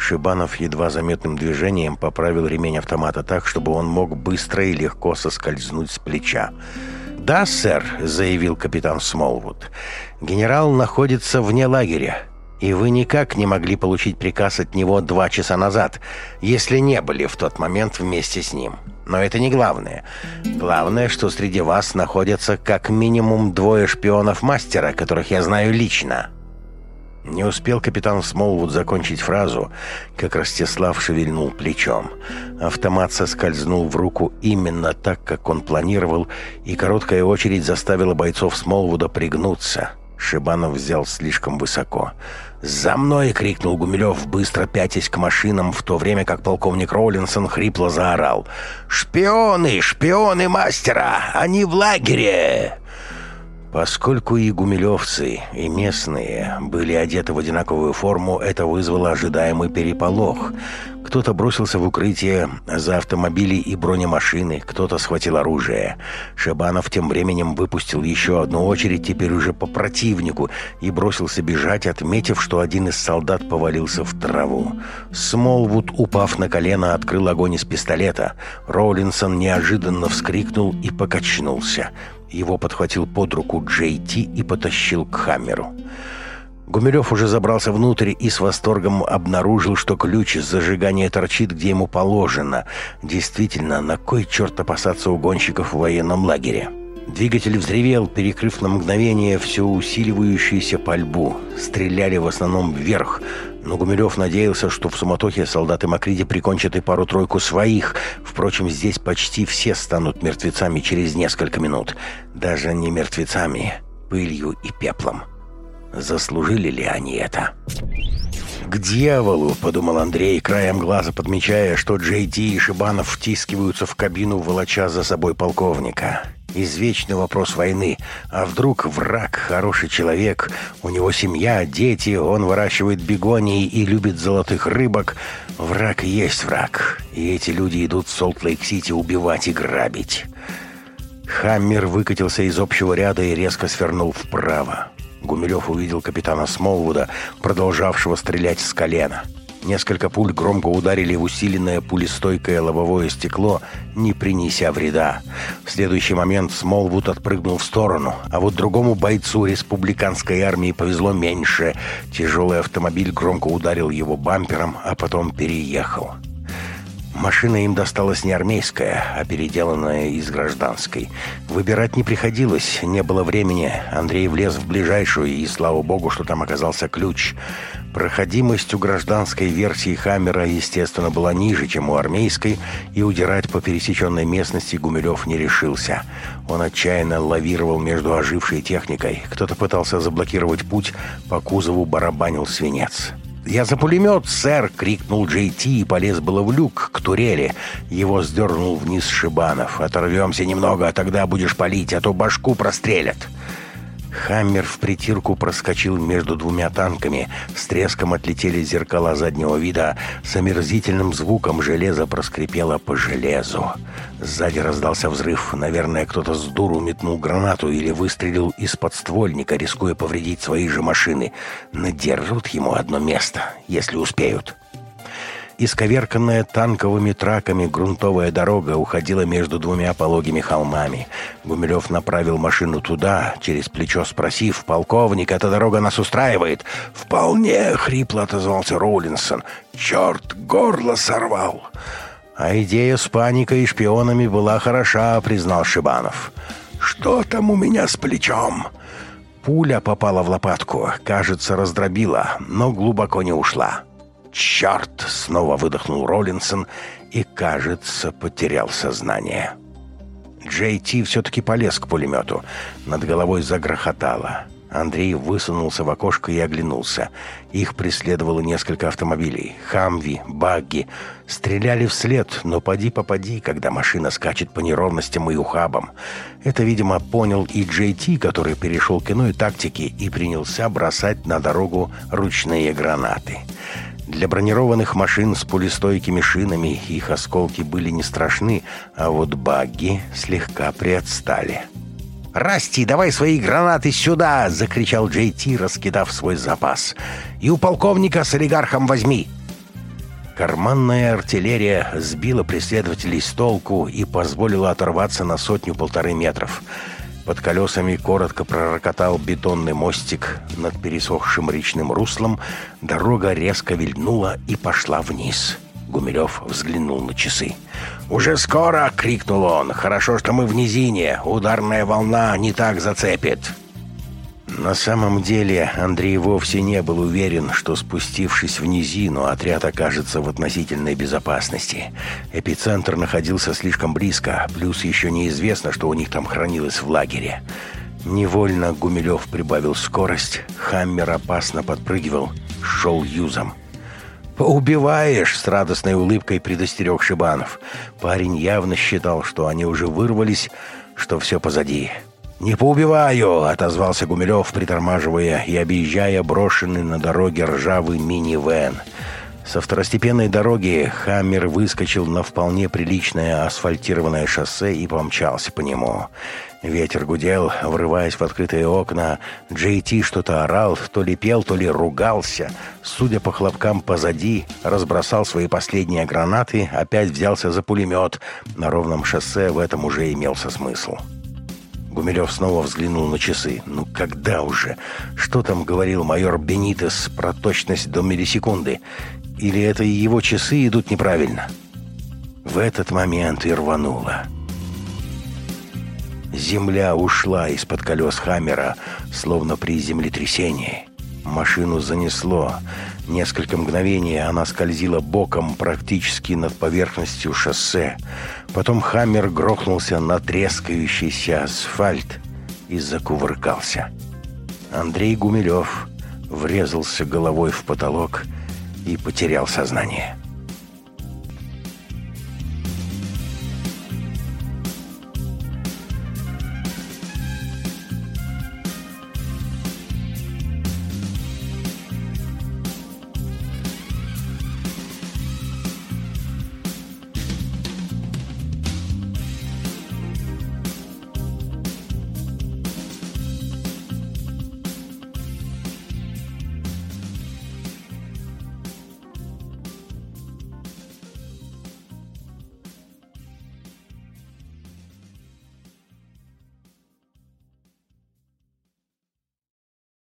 Шибанов едва заметным движением поправил ремень автомата так, чтобы он мог быстро и легко соскользнуть с плеча. «Да, сэр», — заявил капитан Смолвуд, — «генерал находится вне лагеря, и вы никак не могли получить приказ от него два часа назад, если не были в тот момент вместе с ним. Но это не главное. Главное, что среди вас находятся как минимум двое шпионов мастера, которых я знаю лично». Не успел капитан Смолвуд закончить фразу, как Ростислав шевельнул плечом. Автомат соскользнул в руку именно так, как он планировал, и короткая очередь заставила бойцов Смолвуда пригнуться. Шибанов взял слишком высоко. «За мной!» — крикнул Гумилев, быстро пятясь к машинам, в то время как полковник Роллинсон хрипло заорал. «Шпионы! Шпионы мастера! Они в лагере!» Поскольку и гумилевцы, и местные были одеты в одинаковую форму, это вызвало ожидаемый переполох. Кто-то бросился в укрытие за автомобили и бронемашины, кто-то схватил оружие. Шабанов тем временем выпустил еще одну очередь, теперь уже по противнику, и бросился бежать, отметив, что один из солдат повалился в траву. Смолвуд, упав на колено, открыл огонь из пистолета. Роллинсон неожиданно вскрикнул и покачнулся. Его подхватил под руку Джейти и потащил к Хаммеру. Гумилев уже забрался внутрь и с восторгом обнаружил, что ключ из зажигания торчит, где ему положено. Действительно, на кой черт опасаться угонщиков в военном лагере? Двигатель взревел, перекрыв на мгновение все усиливающийся пальбу. Стреляли в основном вверх, но Гумилев надеялся, что в суматохе солдаты Макриди прикончат и пару-тройку своих. Впрочем, здесь почти все станут мертвецами через несколько минут. Даже не мертвецами, пылью и пеплом. Заслужили ли они это? «К дьяволу!» – подумал Андрей, краем глаза подмечая, что Джей Ди и Шибанов втискиваются в кабину, волоча за собой полковника извечный вопрос войны. А вдруг враг хороший человек, у него семья, дети, он выращивает бегонии и любит золотых рыбок. Враг есть враг, и эти люди идут в Солт-Лейк-Сити убивать и грабить. Хаммер выкатился из общего ряда и резко свернул вправо. Гумилев увидел капитана Смолвуда, продолжавшего стрелять с колена. — Несколько пуль громко ударили в усиленное пулестойкое лобовое стекло, не принеся вреда. В следующий момент Смолвуд отпрыгнул в сторону, а вот другому бойцу республиканской армии повезло меньше. Тяжелый автомобиль громко ударил его бампером, а потом переехал. Машина им досталась не армейская, а переделанная из гражданской. Выбирать не приходилось, не было времени. Андрей влез в ближайшую, и слава богу, что там оказался ключ. Проходимость у гражданской версии «Хаммера», естественно, была ниже, чем у армейской, и удирать по пересеченной местности Гумилев не решился. Он отчаянно лавировал между ожившей техникой. Кто-то пытался заблокировать путь, по кузову барабанил свинец. Я за пулемет, сэр!» — крикнул Джей Ти и полез было в люк, к турели. Его сдернул вниз Шибанов. «Оторвемся немного, а тогда будешь палить, а то башку прострелят!» Хаммер в притирку проскочил между двумя танками. С треском отлетели зеркала заднего вида. С омерзительным звуком железо проскрипело по железу. Сзади раздался взрыв. Наверное, кто-то с дуру метнул гранату или выстрелил из подствольника, рискуя повредить свои же машины. Надерут ему одно место, если успеют исковерканная танковыми траками грунтовая дорога уходила между двумя пологими холмами. Гумилев направил машину туда, через плечо спросив, «Полковник, эта дорога нас устраивает?» «Вполне!» — хрипло отозвался Роулинсон. «Черт, горло сорвал!» «А идея с паникой и шпионами была хороша», — признал Шибанов. «Что там у меня с плечом?» Пуля попала в лопатку, кажется, раздробила, но глубоко не ушла. «Черт!» — снова выдохнул Роллинсон и, кажется, потерял сознание. Джей Ти все-таки полез к пулемету. Над головой загрохотало. Андрей высунулся в окошко и оглянулся. Их преследовало несколько автомобилей. Хамви, багги. Стреляли вслед, но поди попади, когда машина скачет по неровностям и ухабам. Это, видимо, понял и Джей Ти, который перешел к иной тактике и принялся бросать на дорогу ручные гранаты. Для бронированных машин с пулестойкими шинами их осколки были не страшны, а вот багги слегка приотстали. «Расти, давай свои гранаты сюда!» — закричал Джей Ти, раскидав свой запас. «И у полковника с олигархом возьми!» Карманная артиллерия сбила преследователей с толку и позволила оторваться на сотню-полторы метров — под колесами коротко пророкотал бетонный мостик. Над пересохшим речным руслом дорога резко вильнула и пошла вниз. Гумилев взглянул на часы. «Уже скоро!» — крикнул он. «Хорошо, что мы в низине. Ударная волна не так зацепит!» На самом деле Андрей вовсе не был уверен, что спустившись в низину, отряд окажется в относительной безопасности. Эпицентр находился слишком близко, плюс еще неизвестно, что у них там хранилось в лагере. Невольно Гумилев прибавил скорость, Хаммер опасно подпрыгивал, шел юзом. «Поубиваешь!» — с радостной улыбкой предостерег Шибанов. Парень явно считал, что они уже вырвались, что все позади. «Поубиваешь!» Не поубиваю!» — отозвался Гумилев, притормаживая и объезжая брошенный на дороге ржавый мини-вэн. Со второстепенной дороги «Хаммер» выскочил на вполне приличное асфальтированное шоссе и помчался по нему. Ветер гудел, врываясь в открытые окна. Джей Ти что-то орал, то ли пел, то ли ругался. Судя по хлопкам позади, разбросал свои последние гранаты, опять взялся за пулемет. На ровном шоссе в этом уже имелся смысл. Гумилев снова взглянул на часы. «Ну когда уже? Что там говорил майор Бенитес про точность до миллисекунды? Или это его часы идут неправильно?» В этот момент и рвануло. Земля ушла из-под колес Хаммера, словно при землетрясении машину занесло. Несколько мгновений она скользила боком практически над поверхностью шоссе. Потом «Хаммер» грохнулся на трескающийся асфальт и закувыркался. Андрей Гумилев врезался головой в потолок и потерял сознание.